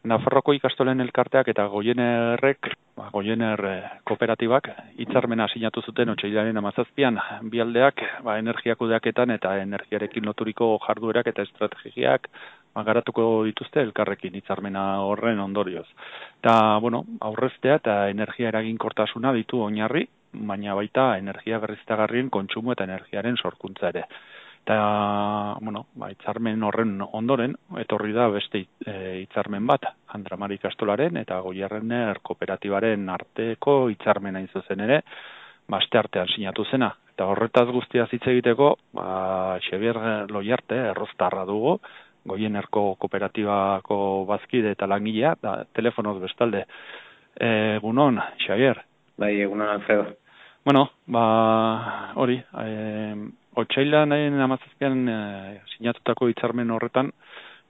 Nafarroko ikastolen elkarteak eta Goienerrek, ba, Goiener eh, kooperatibak, hitzarmena sinatu zuten otxailaren amazazpian, bialdeak ba, energiakudeaketan eta energiarekin loturiko jarduerak eta estrategiak ba, garatuko dituzte elkarrekin hitzarmena horren ondorioz. Eta, bueno, aurreztea eta energia eraginkortasuna ditu oinarri, baina baita energia berriztagarrien kontsumo eta energiaren sorkuntza ere. Eta, bueno, ba, itzarmen horren ondoren, etorri da beste e, itzarmen bat, Andramari Kastolaren eta Goierrener kooperatibaren arteko itzarmen hain zuzen ere, baste artean sinatu zena. Eta horretaz guztia hitz egiteko, ba, Xavier Loiarte, erroztarra dugu, Goienerko kooperatibako bazkide eta langilea, da, telefonoz bestalde. E, gunon, Xavier? Bai, egunon, Alfredo. Bueno, ba, hori, e, Otsailan amazazpian e, sinatutako hitzarmen horretan,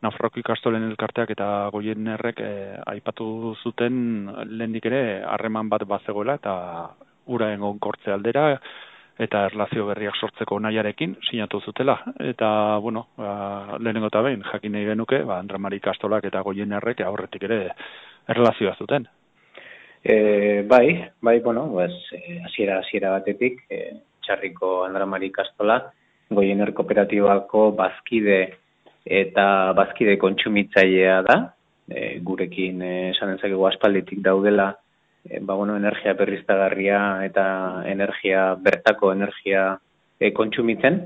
Nafarroko ikastolen elkarteak eta goienerrek e, aipatu zuten lehendik ere harreman bat bazegoela eta ura engon kortze aldera eta erlazio berriak sortzeko nahiarekin sinatu zutela. Eta, bueno, ba, lehenengo eta behin, jakin nahi genuke, ba, Andramari ikastolak eta goienerrek aurretik ere erlazioa zuten. E, bai, bai, bueno, pues, e, asiera, asiera batetik, e, txarriko Andramari Kastola, goiener kooperatibako bazkide eta bazkide kontsumitzailea da, e, gurekin e, esan ezagegu aspalditik daudela, e, ba, bueno, energia berriztagarria eta energia, bertako energia e, kontsumitzen,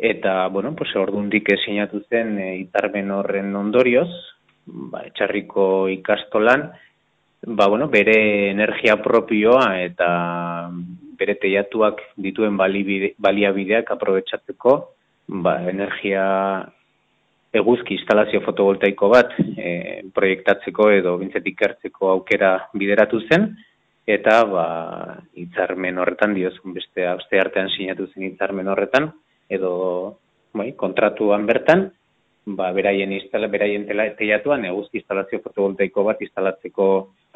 eta, bueno, pues, ordundik sinatu zen e, itarben horren ondorioz, ba, txarriko ikastolan, ba, bueno, bere energia propioa eta bere teiatuak dituen baliabideak aprobetsatzeko, ba, energia eguzki instalazio fotovoltaiko bat e, proiektatzeko edo bintzetik hartzeko aukera bideratu zen, eta ba, itzarmen horretan diozun beste aste artean sinatu zen itzarmen horretan, edo bai, kontratuan bertan, ba, beraien, instala, beraien teiatuan eguzki instalazio fotovoltaiko bat instalatzeko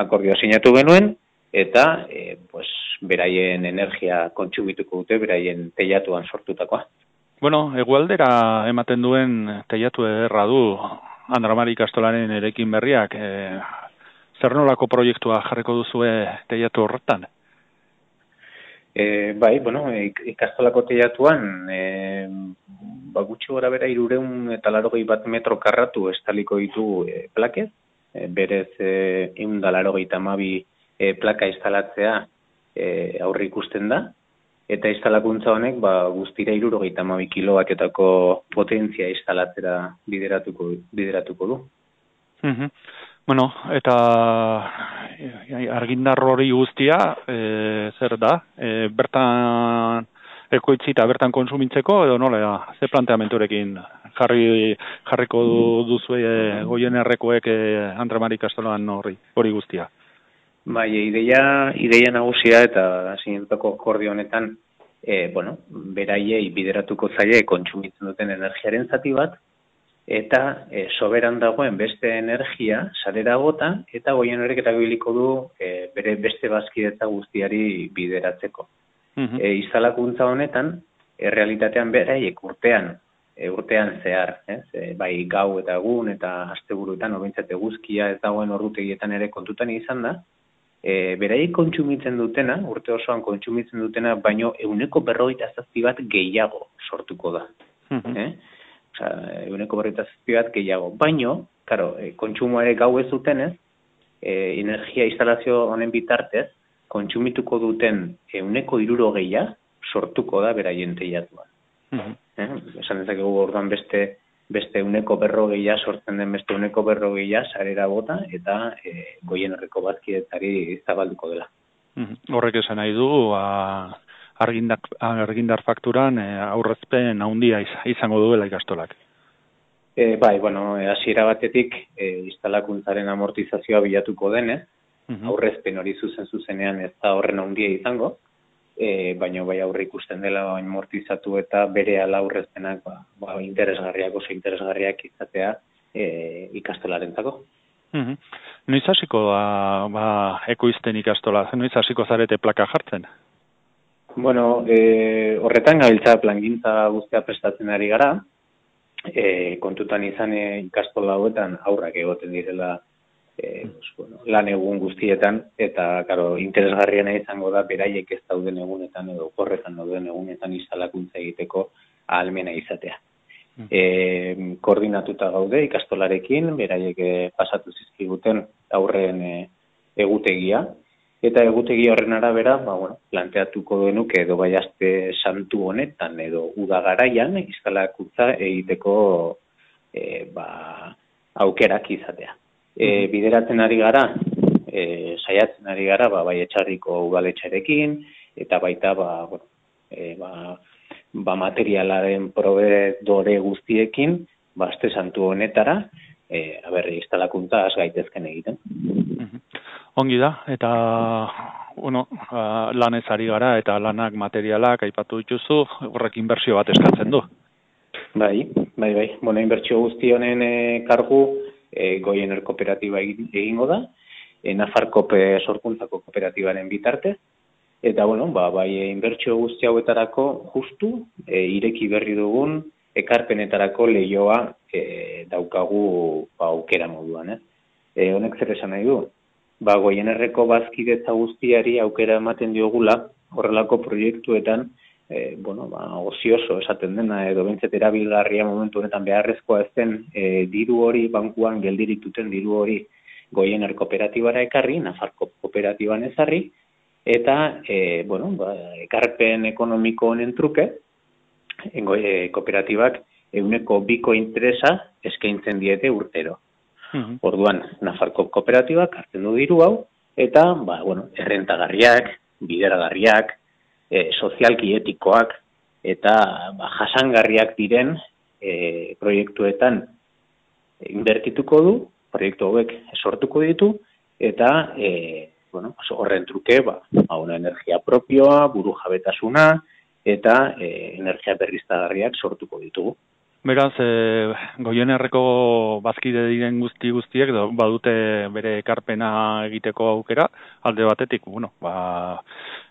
akordioa sinatu genuen, eta e, pues, beraien energia kontsumituko dute, beraien teiatuan sortutakoa. Bueno, egualdera ematen duen teiatu erra du Andramari Kastolaren erekin berriak. E, zer nolako proiektua jarriko duzue teiatu horretan? E, bai, bueno, ikastolako teiatuan, e, ba, gutxi gora bera irureun eta larogei bat metro karratu estaliko ditu e, plakez, e, berez e, eundalaro tamabi e, plaka instalatzea e, aurri ikusten da, eta instalakuntza honek ba, guztira irurogeita mabi kiloaketako potentzia instalatzera bideratuko, bideratuko du. Mm Bueno, eta argindar hori guztia, e, zer da? E, bertan ekoitzi eta bertan konsumintzeko, edo nola, da? ze planteamenturekin jarri, jarriko duzu e, goien errekoek e, Andramari Kastolan hori, hori guztia? Bai, ideia, ideia nagusia eta sinetako kordio honetan, e, bueno, beraiei bideratuko zaie kontsumitzen duten energiaren zati bat, eta e, soberan dagoen beste energia, sarera gota, eta goien horrek eta biliko du e, bere beste bazkidetza guztiari bideratzeko. Mm e, izalakuntza honetan, e, realitatean beraiek urtean, e, urtean zehar, ez? E, bai gau eta egun eta asteburuetan, obintzate guzkia ez dagoen orrutegietan ere kontutan izan da, e, berai kontsumitzen dutena, urte osoan kontsumitzen dutena, baino euneko berroita zazpi bat gehiago sortuko da. Mm eh? Osa, euneko berroita zazpi bat gehiago. Baino, karo, e, kontsumoa ere gau ez dutenez, e, energia instalazio honen bitartez, kontsumituko duten euneko iruro gehiago sortuko da beraien teiatuan. Mm -hmm. eh? Esan ezakegu orduan beste beste uneko berrogeia sortzen den beste uneko berrogeia sarera bota eta e, goien horreko bazkidetari zabalduko dela. Horrek esan nahi du, a, argindar, argindar fakturan e, aurrezpen handia izango duela ikastolak. E, bai, bueno, e, hasiera batetik e, instalakuntzaren amortizazioa bilatuko denez, aurrezpen hori zuzen zuzenean ez da horren handia izango, e, baina bai aurre ikusten dela bain mortizatu eta bere ala aurrezpenak ba, ba, interesgarriak oso interesgarriak izatea e, ikastolaren zako. Mm Noiz hasiko da ba, ekoizten ikastola, noiz hasiko zarete plaka jartzen? Bueno, e, horretan gabiltza plangintza guztia prestatzen ari gara, e, kontutan izan e, ikastola hauetan aurrak egoten direla e, bueno, lan egun guztietan, eta karo, interesgarriena izango da, beraiek ez dauden egunetan edo korretan dauden egunetan instalakuntza egiteko ahalmena izatea. E, koordinatuta gaude ikastolarekin, beraiek pasatu zizkiguten aurren e, egutegia, eta egutegi horren arabera, ba, bueno, planteatuko denuk edo bai aste santu honetan edo uda garaian instalakuntza egiteko e, ba, aukerak izatea. E, bideratzen ari gara, e, saiatzen ari gara, ba, bai etxarriko udaletxarekin, eta baita, ba, bueno, e, ba, ba materialaren proveedore guztiekin, ba, aste santu honetara, e, aberri instalakuntza az gaitezken egiten. Ongi da, eta bueno, lanez ari gara eta lanak materialak aipatu dituzu, horrek inbertsio bat eskatzen du. Bai, bai, bai. Bueno, inbertsio guzti honen e, kargu e, goiener kooperatiba egingo da, e, Nafarkop sorkuntzako kooperatibaren bitartez, eta bueno, ba, bai inbertsio guzti hauetarako justu e, ireki berri dugun ekarpenetarako lehioa e, daukagu ba, aukera moduan. Eh? E, honek zer esan nahi du? ba, goienerreko bazkidetza guztiari aukera ematen diogula, horrelako proiektuetan, e, bueno, ba, ozioso esaten dena, edo bentzet erabilgarria momentu honetan beharrezkoa ezten e, diru hori, bankuan geldirituten diru hori goiener kooperatibara ekarri, Nafarko kooperatiban ezarri, eta, e, bueno, ba, ekarpen ekonomiko honen truke, engo, e, kooperatibak euneko biko interesa eskaintzen diete urtero. -hmm. Orduan, Nafarko kooperatibak hartzen du diru hau, eta, ba, bueno, errentagarriak, bideragarriak, e, sozialki etikoak, eta ba, jasangarriak diren e, proiektuetan inbertituko du, proiektu hauek sortuko ditu, eta e, bueno, horren truke, ba, ba, una energia propioa, buru jabetasuna, eta e, energia berriztagarriak sortuko ditugu. Beraz, e, goienerreko bazkide diren guzti guztiek do, badute bere ekarpena egiteko aukera, alde batetik, bueno, ba,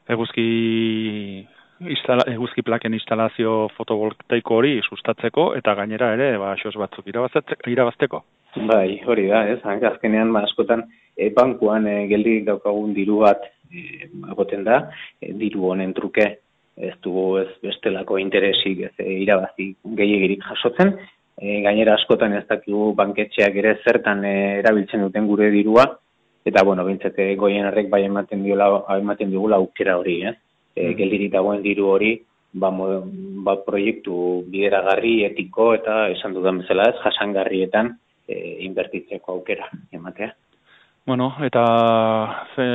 eguzki, instala, eguzki plaken instalazio fotovoltaiko hori sustatzeko, eta gainera ere, ba, xos batzuk irabazteko. Bai, hori da, ez, azkenean, ba, askotan, e, bankuan e, geldik daukagun diru bat, e, da, e, diru honen truke, ez dugu ez bestelako interesik ez e, irabazi gehiagirik jasotzen. E, gainera askotan ez dakigu banketxeak ere zertan e, erabiltzen duten gure dirua, eta bueno, bintzete goien errek bai ematen, diola, ematen digula aukera hori, eh? E, mm. Geldirik dagoen diru hori, ba, ba proiektu bideragarri, etiko eta esan dudan bezala ez, jasangarrietan e, inbertitzeko aukera ematea. Bueno, eta ze,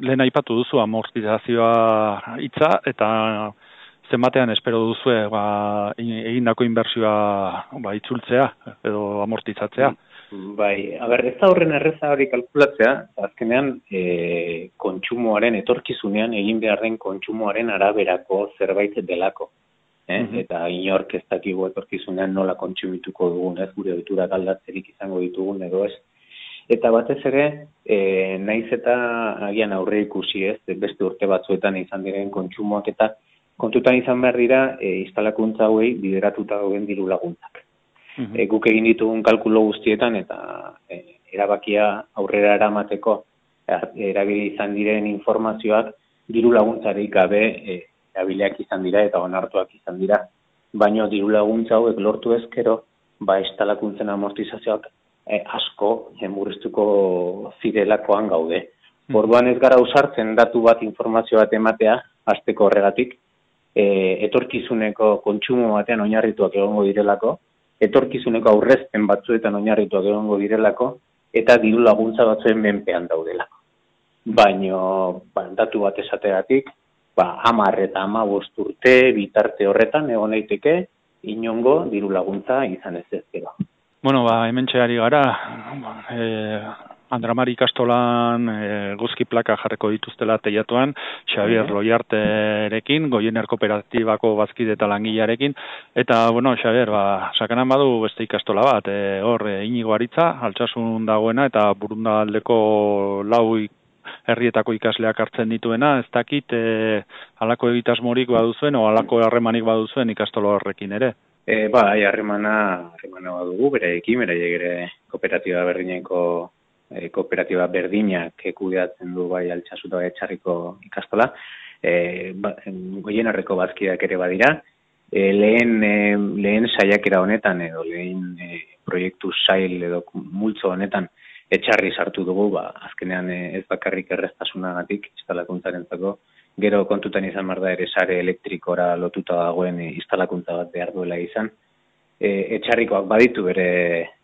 lehen aipatu duzu amortizazioa hitza eta zenbatean espero duzu ba, egindako inbertsioa ba, itzultzea edo amortizatzea. Bai, a ber, ez da horren erreza hori kalkulatzea, azkenean e, kontsumoaren etorkizunean egin behar den kontsumoaren araberako zerbait delako. Eh? Mm Eta inork ez dakigu etorkizunean nola kontsumituko dugun, ez gure ohitura aldatzerik izango ditugun edo ez eta batez ere e, naiz eta agian aurre ikusi ez beste urte batzuetan izan diren kontsumoak eta kontutan izan behar dira e, instalakuntza hauei bideratuta dauden diru laguntzak. Mm guk egin ditugun kalkulo guztietan eta e, erabakia aurrera eramateko erabili izan diren informazioak diru laguntzarik gabe e, erabileak izan dira eta onartuak izan dira. Baino diru laguntza hauek lortu ezkero, ba instalakuntzen amortizazioak e, asko emurriztuko zirelakoan gaude. Mm. Orduan ez gara usartzen datu bat informazio bat ematea, azteko horregatik, e, etorkizuneko kontsumo batean oinarrituak egongo direlako, etorkizuneko aurrezten batzuetan oinarrituak egongo direlako, eta diru laguntza batzuen menpean daudelako. Baino, ba, datu bat esategatik, ba, amar eta ama urte bitarte horretan egon daiteke inongo diru laguntza izan ez ezkero. Bueno, ba, hemen txeari gara, e, Andramari Kastolan e, guzki plaka jarreko dituztela teiatuan, Xavier Loiarterekin, Goiener Kooperatibako bazkide eta langilearekin, eta, bueno, Xavier, ba, sakanan badu beste ikastola bat, e, hor, e, inigo aritza, altsasun dagoena, eta burunda aldeko lau herrietako ikasleak hartzen dituena, ez dakit, e, alako egitasmorik baduzuen, o alako harremanik baduzuen ikastola horrekin ere. E, ba, harremana, harremana badugu, bere ekin, bere ere kooperatiba berdineko e, kooperatiba berdinak kudeatzen du bai altxasuta bai etxarriko ikastola, e, ba, goienerreko bazkideak ere badira, e, lehen, e, lehen saiakera honetan edo lehen e, proiektu sail edo multzo honetan etxarri sartu dugu, ba, azkenean ez bakarrik erreztasunagatik instalakuntzaren zako, gero kontutan izan marda ere sare elektrikora lotuta dagoen instalakuntza bat behar duela izan, e, etxarrikoak baditu bere,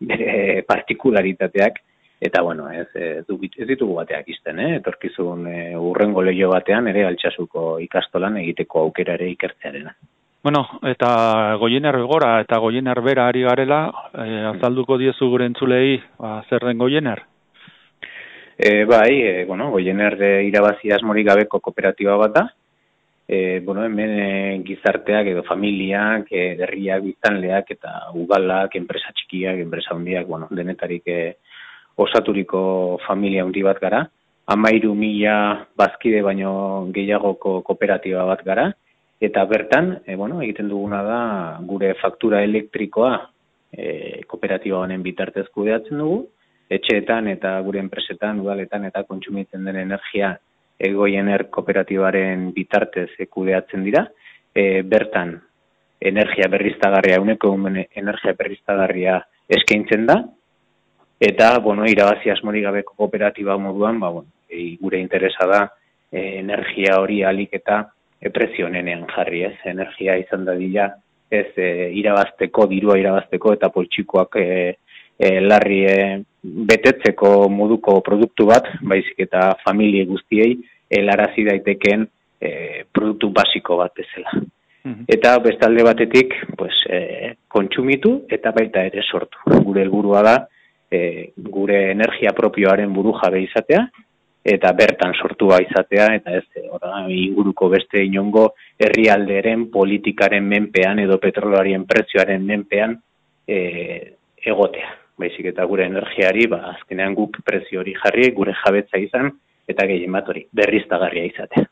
bere partikularitateak, eta bueno, ez, ez, ez ditugu bateak izten, eh? etorkizun e, urrengo lehio batean ere altxasuko ikastolan egiteko aukera ere ikertzearena. Bueno, eta goiener gora eta goiener bera ari garela, e, azalduko diezu gure entzulei, ba, zer den goiener? E, bai, e, bueno, goiener e, irabazi asmorik gabeko kooperatiba bat da, e, bueno, hemen e, gizarteak edo familiak, e, derriak, biztanleak eta ugalak, enpresa txikiak, enpresa hundiak, bueno, denetarik e, osaturiko familia hundi bat gara. Amairu mila bazkide baino gehiagoko kooperatiba bat gara. Eta bertan, e, bueno, egiten duguna da gure faktura elektrikoa e, kooperatiba honen bitartez kudeatzen dugu. Etxeetan eta gure enpresetan, udaletan eta kontsumitzen den energia egoiener kooperatibaren bitartez ekudeatzen dira, e, bertan energia berriztagarria, uneko energia berriztagarria eskaintzen da, eta, bueno, irabazi asmori gabeko kooperatiba moduan, ba, bueno, e, gure interesa da e, energia hori alik eta e, prezio nenean jarri ez, energia izan da ez e, irabazteko, dirua irabazteko eta poltsikoak e, e, larri e, betetzeko moduko produktu bat, baizik eta familie guztiei, helarazi daiteken e, produktu basiko bat bezala. Mhm. Eta bestalde batetik, pues, e, kontsumitu eta baita ere sortu. Gure helburua da, e, gure energia propioaren buru jabe izatea, eta bertan sortua izatea, eta ez ora, inguruko beste inongo herrialderen politikaren menpean edo petroloarien prezioaren menpean e, egotea. Baizik eta gure energiari, ba, azkenean guk prezio hori jarri, gure jabetza izan, eta gehien bat hori, berriztagarria izate.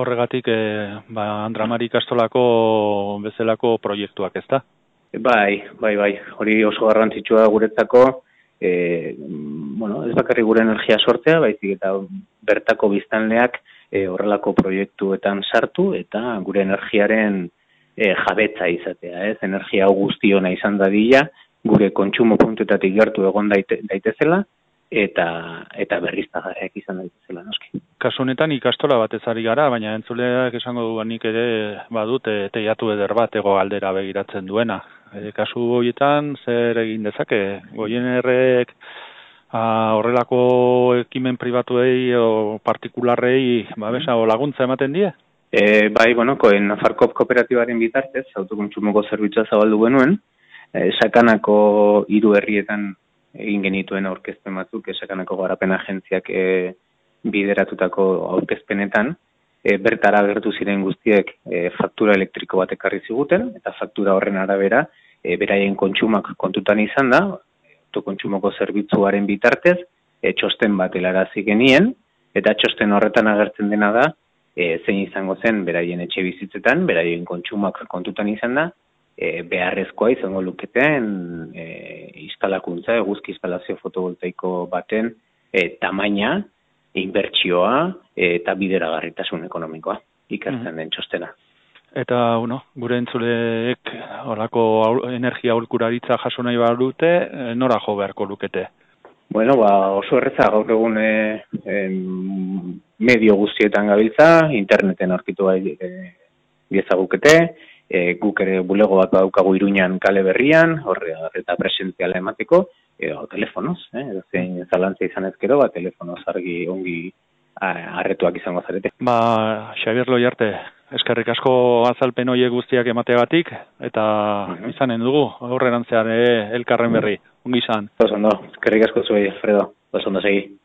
Horregatik, e, ba, Andramari Kastolako bezalako proiektuak ez da? Bai, bai, bai, hori oso garrantzitsua guretzako, e, bueno, ez bakarri gure energia sortzea, baizik eta bertako biztanleak e, horrelako proiektuetan sartu, eta gure energiaren e, jabetza izatea, ez, energia guztiona izan dadila, gure kontsumo puntuetatik gertu egon daite, daitezela, eta eta berriztagarriak izan daitezela noski. Kasu honetan ikastola batez ari gara, baina entzuleak esango du nik ere badut teiatu eder bat ego aldera begiratzen duena. E, kasu horietan zer egin dezake? Goienerrek a, horrelako ekimen pribatuei o partikularrei babesa o laguntza ematen die? E, bai, bueno, koen Nafarkop kooperatibaren bitartez, autokontsumoko zerbitzua zabaldu genuen, e, sakanako hiru herrietan egin genituen aurkezpen batzuk esakanako garapen agentziak e, bideratutako aurkezpenetan e, bertara agertu ziren guztiek e, faktura elektriko bat ekarri ziguten eta faktura horren arabera e, beraien kontsumak kontutan izan da autokontsumoko zerbitzuaren bitartez e, txosten bat helarazi genien eta txosten horretan agertzen dena da e, zein izango zen beraien etxe bizitzetan beraien kontsumak kontutan izan da e, beharrezkoa izango luketen e, instalakuntza, eguzki instalazio fotovoltaiko baten e, tamaina, inbertsioa eta bideragarritasun ekonomikoa ikertzen den txostena. Eta, bueno, gure entzuleek horako energia aurkuraritza jaso nahi dute, e, nora jo beharko lukete? Bueno, ba, oso erreza gaur egun e, medio guztietan gabiltza, interneten aurkitu bai e, biezagukete, e, guk ere bulego bat daukagu iruñan kale berrian, horre eta presentziala emateko, edo telefonoz, eh, edo zein zalantza izan ezkero, ba, telefonoz argi ongi arretuak izango zarete. Ba, Xabier Loiarte, eskerrik asko azalpen hoiek guztiak emateagatik, eta izanen dugu, aurrerantzean elkarren berri, ongi izan. Oso eskerrik asko zuei, Fredo, oso segi.